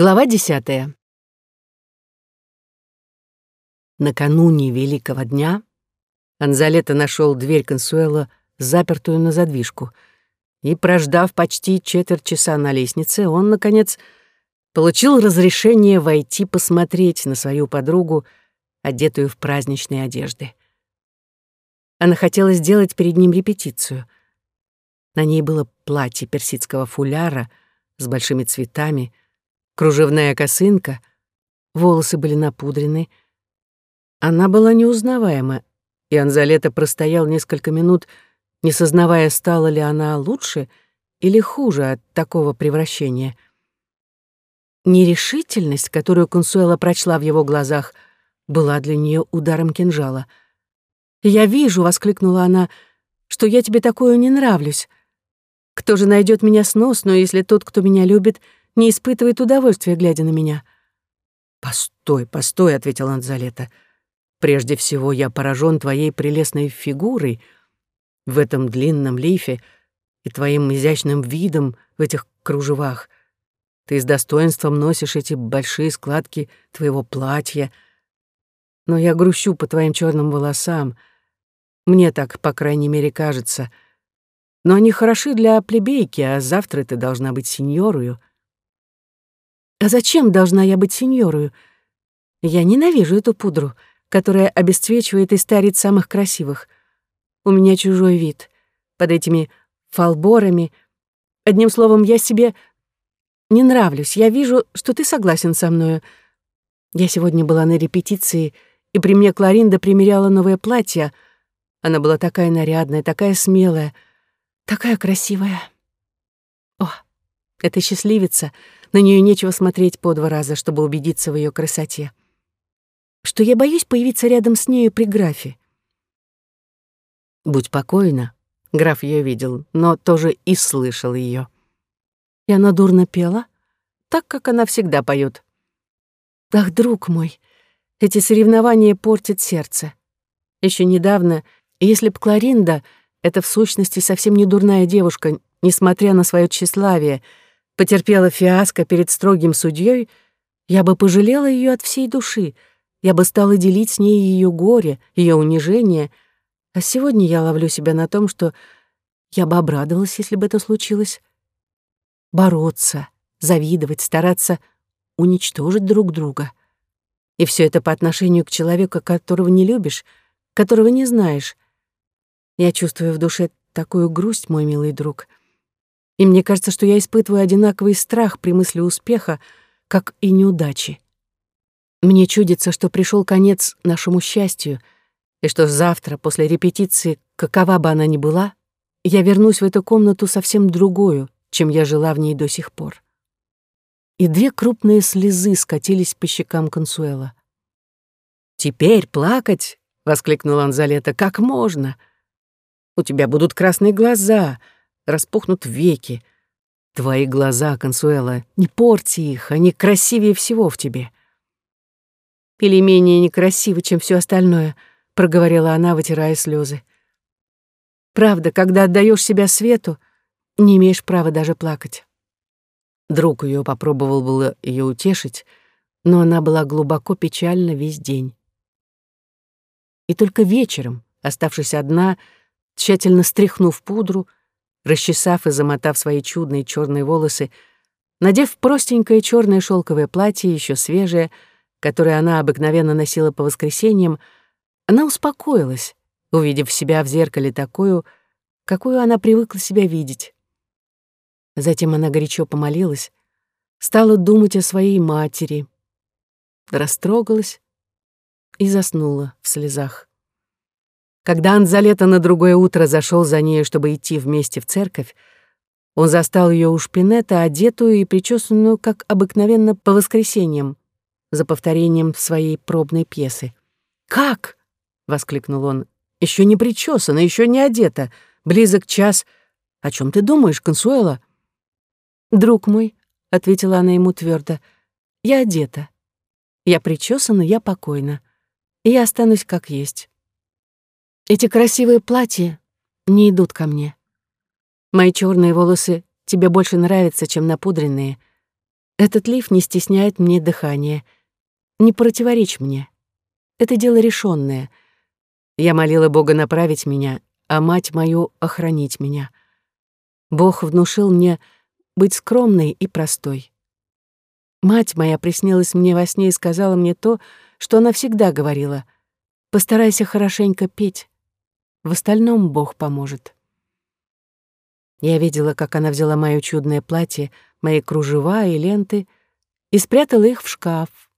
Глава десятая. Накануне Великого дня Анзалета нашел дверь Консуэла, запертую на задвижку, и, прождав почти четверть часа на лестнице, он, наконец, получил разрешение войти посмотреть на свою подругу, одетую в праздничные одежды. Она хотела сделать перед ним репетицию. На ней было платье персидского фуляра с большими цветами, кружевная косынка, волосы были напудрены. Она была неузнаваема, и Анзалета простоял несколько минут, не сознавая, стала ли она лучше или хуже от такого превращения. Нерешительность, которую Консуэла прочла в его глазах, была для нее ударом кинжала. «Я вижу», — воскликнула она, — «что я тебе такое не нравлюсь. Кто же найдет меня сносную, если тот, кто меня любит, — не испытывает удовольствия, глядя на меня. «Постой, постой», — ответил Анзалета. «Прежде всего я поражен твоей прелестной фигурой в этом длинном лифе и твоим изящным видом в этих кружевах. Ты с достоинством носишь эти большие складки твоего платья. Но я грущу по твоим черным волосам. Мне так, по крайней мере, кажется. Но они хороши для плебейки, а завтра ты должна быть сеньорою. А зачем должна я быть сеньорою? Я ненавижу эту пудру, которая обесцвечивает и старит самых красивых. У меня чужой вид. Под этими фалборами. Одним словом, я себе не нравлюсь. Я вижу, что ты согласен со мною. Я сегодня была на репетиции, и при мне Кларинда примеряла новое платье. Она была такая нарядная, такая смелая, такая красивая. О, это счастливица — на нее нечего смотреть по два раза, чтобы убедиться в ее красоте. Что я боюсь появиться рядом с нею при графе. Будь покойна. Граф ее видел, но тоже и слышал ее. И она дурно пела, так, как она всегда поет. Ах, друг мой, эти соревнования портят сердце. Еще недавно, если б Кларинда, это в сущности совсем не дурная девушка, несмотря на свое тщеславие, потерпела фиаско перед строгим судьей, я бы пожалела ее от всей души, я бы стала делить с ней ее горе, ее унижение, а сегодня я ловлю себя на том, что я бы обрадовалась, если бы это случилось. Бороться, завидовать, стараться уничтожить друг друга. И все это по отношению к человеку, которого не любишь, которого не знаешь. Я чувствую в душе такую грусть, мой милый друг — и мне кажется, что я испытываю одинаковый страх при мысли успеха, как и неудачи. Мне чудится, что пришел конец нашему счастью, и что завтра, после репетиции, какова бы она ни была, я вернусь в эту комнату совсем другую, чем я жила в ней до сих пор. И две крупные слезы скатились по щекам Консуэла. «Теперь плакать!» — воскликнул Анзалета. «Как можно? У тебя будут красные глаза, распухнут веки. Твои глаза, Консуэла, не порти их, они красивее всего в тебе. Или менее некрасивы, чем все остальное, проговорила она, вытирая слезы. Правда, когда отдаешь себя свету, не имеешь права даже плакать. Друг ее попробовал было ее утешить, но она была глубоко печальна весь день. И только вечером, оставшись одна, тщательно стряхнув пудру, расчесав и замотав свои чудные черные волосы, надев простенькое черное шелковое платье, еще свежее, которое она обыкновенно носила по воскресеньям, она успокоилась, увидев себя в зеркале такую, какую она привыкла себя видеть. Затем она горячо помолилась, стала думать о своей матери, растрогалась и заснула в слезах. Когда Анзалета на другое утро зашел за ней, чтобы идти вместе в церковь, он застал ее у шпинета, одетую и причесанную, как обыкновенно, по воскресеньям, за повторением своей пробной пьесы. «Как?» — воскликнул он. Еще не причесана, еще не одета. Близок час. О чем ты думаешь, Консуэла?» «Друг мой», — ответила она ему твердо, — «я одета. Я причесана, я покойна. И я останусь как есть. Эти красивые платья не идут ко мне. Мои черные волосы тебе больше нравятся, чем напудренные. Этот лиф не стесняет мне дыхание, не противоречь мне. Это дело решенное. Я молила Бога направить меня, а мать мою охранить меня. Бог внушил мне быть скромной и простой. Мать моя приснилась мне во сне и сказала мне то, что она всегда говорила. «Постарайся хорошенько петь. В остальном Бог поможет». Я видела, как она взяла моё чудное платье, мои кружева и ленты и спрятала их в шкаф.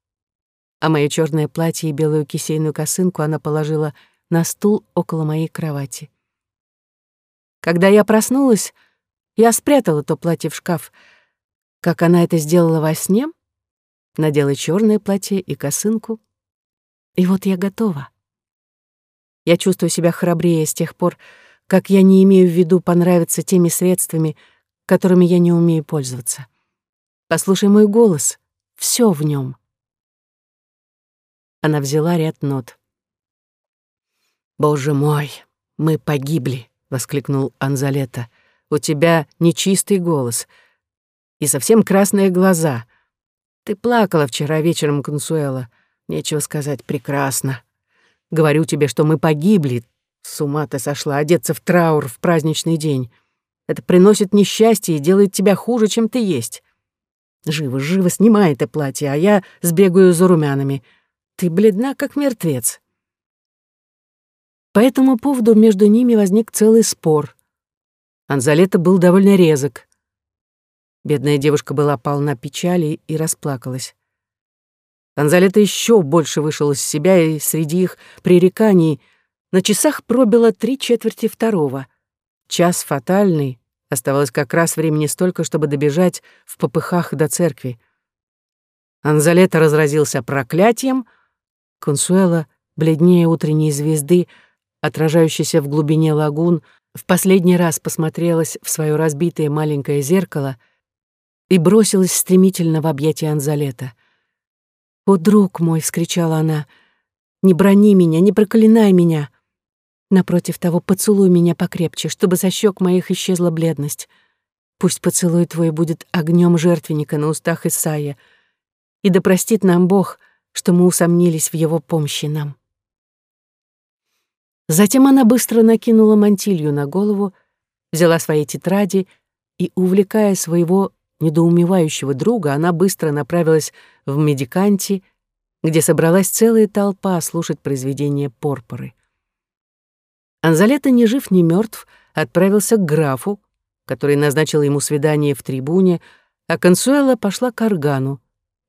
А моё чёрное платье и белую кисейную косынку она положила на стул около моей кровати. Когда я проснулась, я спрятала то платье в шкаф, как она это сделала во сне, надела чёрное платье и косынку, и вот я готова. Я чувствую себя храбрее с тех пор, как я не имею в виду понравиться теми средствами, которыми я не умею пользоваться. Послушай мой голос, все в нем. Она взяла ряд нот. «Боже мой, мы погибли!» — воскликнул Анзалета. «У тебя нечистый голос и совсем красные глаза. Ты плакала вчера вечером, Консуэла. Нечего сказать, прекрасно. Говорю тебе, что мы погибли, с ума ты сошла, одеться в траур в праздничный день. Это приносит несчастье и делает тебя хуже, чем ты есть. Живо, живо снимай это платье, а я сбегаю за румянами. Ты бледна, как мертвец. По этому поводу между ними возник целый спор. Анзалета был довольно резок. Бедная девушка была полна печали и расплакалась. Анзалета еще больше вышел из себя, и среди их пререканий — на часах пробило три четверти второго. Час фатальный, оставалось как раз времени столько, чтобы добежать в попыхах до церкви. Анзалета разразился проклятием. Консуэла, бледнее утренней звезды, отражающейся в глубине лагун, в последний раз посмотрелась в свое разбитое маленькое зеркало и бросилась стремительно в объятия Анзалета. «О, друг мой!» — вскричала она. «Не брони меня, не проклинай меня! Напротив того, поцелуй меня покрепче, чтобы со щек моих исчезла бледность. Пусть поцелуй твой будет огнем жертвенника на устах Исаия, и да простит нам Бог, что мы усомнились в его помощи нам. Затем она быстро накинула мантилью на голову, взяла свои тетради и, увлекая своего недоумевающего друга, она быстро направилась в медиканти, где собралась целая толпа слушать произведения Порпоры. Анзалета, ни жив, ни мертв, отправился к графу, который назначил ему свидание в трибуне, а Консуэла пошла к органу,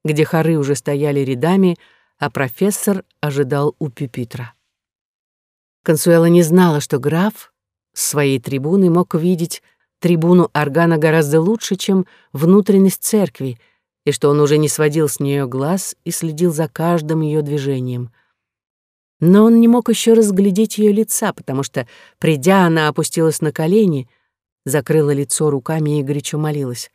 где хоры уже стояли рядами, а профессор ожидал у пюпитра. Консуэла не знала, что граф с своей трибуны мог видеть трибуну органа гораздо лучше, чем внутренность церкви, и что он уже не сводил с нее глаз и следил за каждым ее движением — но он не мог еще разглядеть ее лица, потому что, придя, она опустилась на колени, закрыла лицо руками и горячо молилась.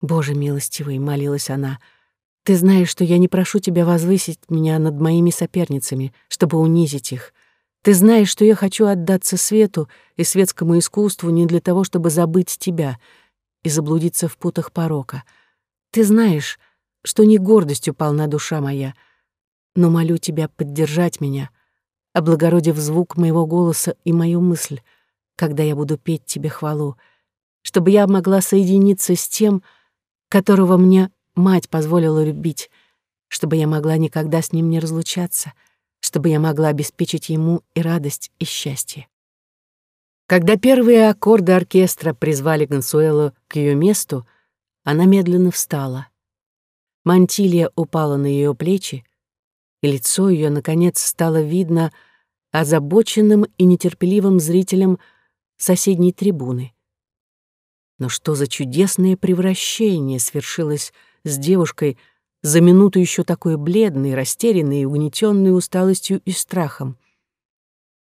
«Боже милостивый», — молилась она, — «ты знаешь, что я не прошу тебя возвысить меня над моими соперницами, чтобы унизить их. Ты знаешь, что я хочу отдаться свету и светскому искусству не для того, чтобы забыть тебя и заблудиться в путах порока. Ты знаешь, что не гордостью полна душа моя — но молю тебя поддержать меня, облагородив звук моего голоса и мою мысль, когда я буду петь тебе хвалу, чтобы я могла соединиться с тем, которого мне мать позволила любить, чтобы я могла никогда с ним не разлучаться, чтобы я могла обеспечить ему и радость, и счастье. Когда первые аккорды оркестра призвали Гонсуэлу к ее месту, она медленно встала. Мантилья упала на ее плечи, и лицо ее, наконец, стало видно озабоченным и нетерпеливым зрителям соседней трибуны. Но что за чудесное превращение свершилось с девушкой за минуту еще такой бледной, растерянной и угнетенной усталостью и страхом.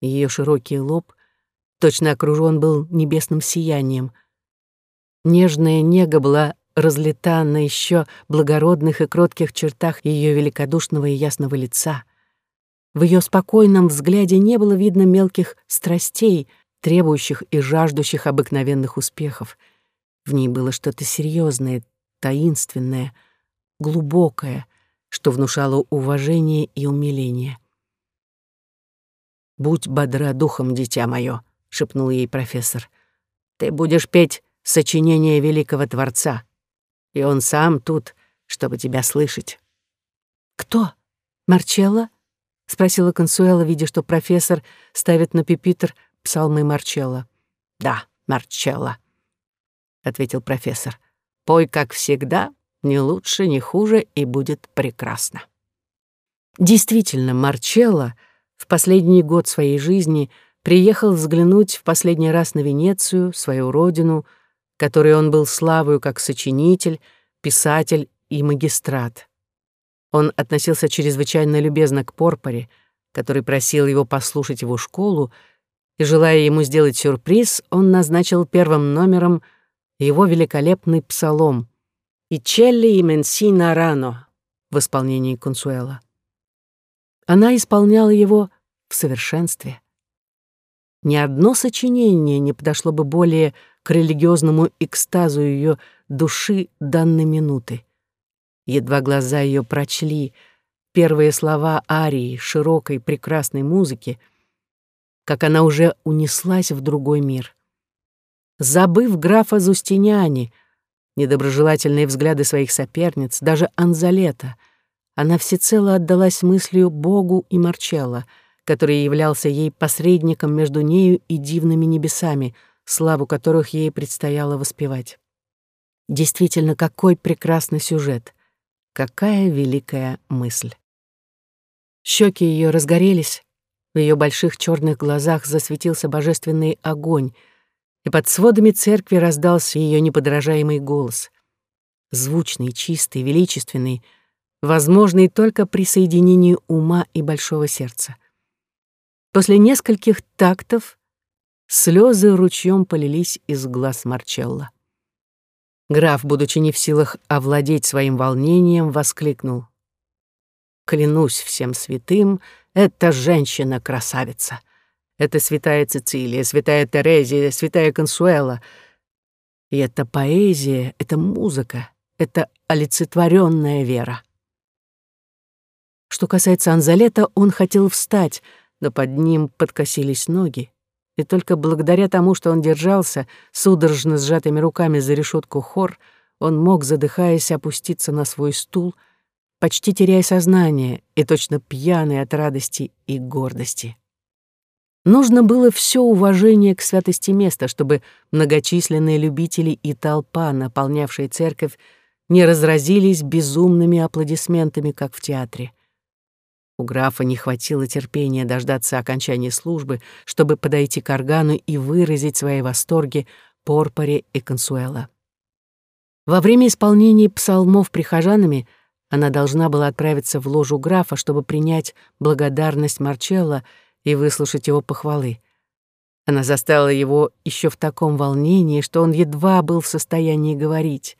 Ее широкий лоб точно окружен был небесным сиянием. Нежная нега была разлита на еще благородных и кротких чертах ее великодушного и ясного лица. В ее спокойном взгляде не было видно мелких страстей, требующих и жаждущих обыкновенных успехов. В ней было что-то серьезное, таинственное, глубокое, что внушало уважение и умиление. «Будь бодра духом, дитя мое», — шепнул ей профессор. «Ты будешь петь сочинение великого Творца, и он сам тут, чтобы тебя слышать». «Кто? Марчелло?» — спросила Консуэла, видя, что профессор ставит на пепитр псалмы Марчелло. «Да, Марчелло», — ответил профессор. «Пой, как всегда, не лучше, не хуже, и будет прекрасно». Действительно, Марчелло в последний год своей жизни приехал взглянуть в последний раз на Венецию, свою родину, которой он был славою как сочинитель, писатель и магистрат. Он относился чрезвычайно любезно к Порпоре, который просил его послушать его школу, и, желая ему сделать сюрприз, он назначил первым номером его великолепный псалом «И челли и менсина рано» в исполнении Консуэла. Она исполняла его в совершенстве. Ни одно сочинение не подошло бы более к религиозному экстазу ее души данной минуты. Едва глаза ее прочли первые слова арии широкой прекрасной музыки, как она уже унеслась в другой мир. Забыв графа Зустиняни, недоброжелательные взгляды своих соперниц, даже Анзалета, она всецело отдалась мыслью Богу и Марчелло, который являлся ей посредником между нею и дивными небесами, славу которых ей предстояло воспевать. Действительно, какой прекрасный сюжет! Какая великая мысль! Щеки ее разгорелись, в ее больших черных глазах засветился божественный огонь, и под сводами церкви раздался ее неподражаемый голос. Звучный, чистый, величественный, возможный только при соединении ума и большого сердца. После нескольких тактов слезы ручьем полились из глаз Марчелла. Граф, будучи не в силах овладеть своим волнением, воскликнул. «Клянусь всем святым, эта женщина-красавица. Это святая Цицилия, святая Терезия, святая Консуэла. И это поэзия, это музыка, это олицетворенная вера». Что касается Анзалета, он хотел встать, но под ним подкосились ноги и только благодаря тому, что он держался, судорожно сжатыми руками за решетку хор, он мог, задыхаясь, опуститься на свой стул, почти теряя сознание и точно пьяный от радости и гордости. Нужно было все уважение к святости места, чтобы многочисленные любители и толпа, наполнявшие церковь, не разразились безумными аплодисментами, как в театре. У графа не хватило терпения дождаться окончания службы, чтобы подойти к органу и выразить свои восторги Порпоре и Консуэла. Во время исполнения псалмов прихожанами она должна была отправиться в ложу графа, чтобы принять благодарность Марчелла и выслушать его похвалы. Она застала его еще в таком волнении, что он едва был в состоянии говорить.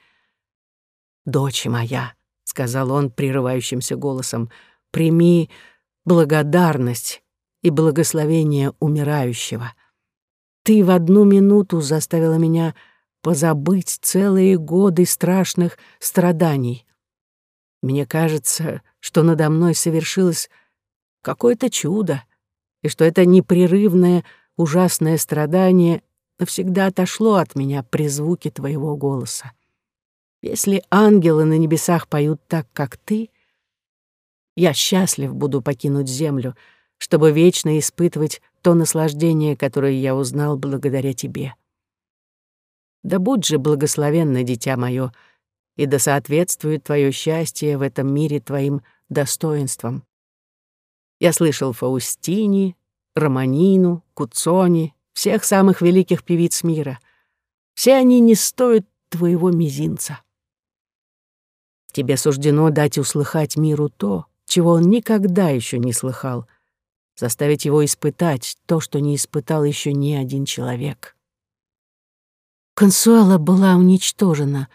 «Дочь моя», — сказал он прерывающимся голосом, — прими благодарность и благословение умирающего. Ты в одну минуту заставила меня позабыть целые годы страшных страданий. Мне кажется, что надо мной совершилось какое-то чудо, и что это непрерывное ужасное страдание навсегда отошло от меня при звуке твоего голоса. Если ангелы на небесах поют так, как ты — я счастлив буду покинуть землю, чтобы вечно испытывать то наслаждение, которое я узнал благодаря тебе. Да будь же благословенно, дитя мое, и да соответствует твое счастье в этом мире твоим достоинствам. Я слышал Фаустини, Романину, Куцони, всех самых великих певиц мира. Все они не стоят твоего мизинца. Тебе суждено дать услыхать миру то, чего он никогда еще не слыхал, заставить его испытать то, что не испытал еще ни один человек. Консуэла была уничтожена,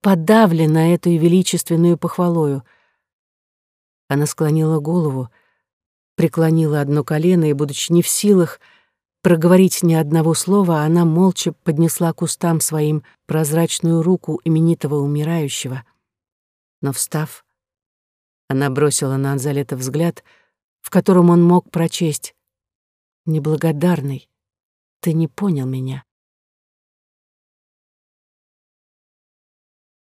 подавлена этой величественную похвалою. Она склонила голову, преклонила одно колено и, будучи не в силах проговорить ни одного слова, она молча поднесла к устам своим прозрачную руку именитого умирающего. Но, встав, она бросила на Анзалета взгляд, в котором он мог прочесть «Неблагодарный, ты не понял меня».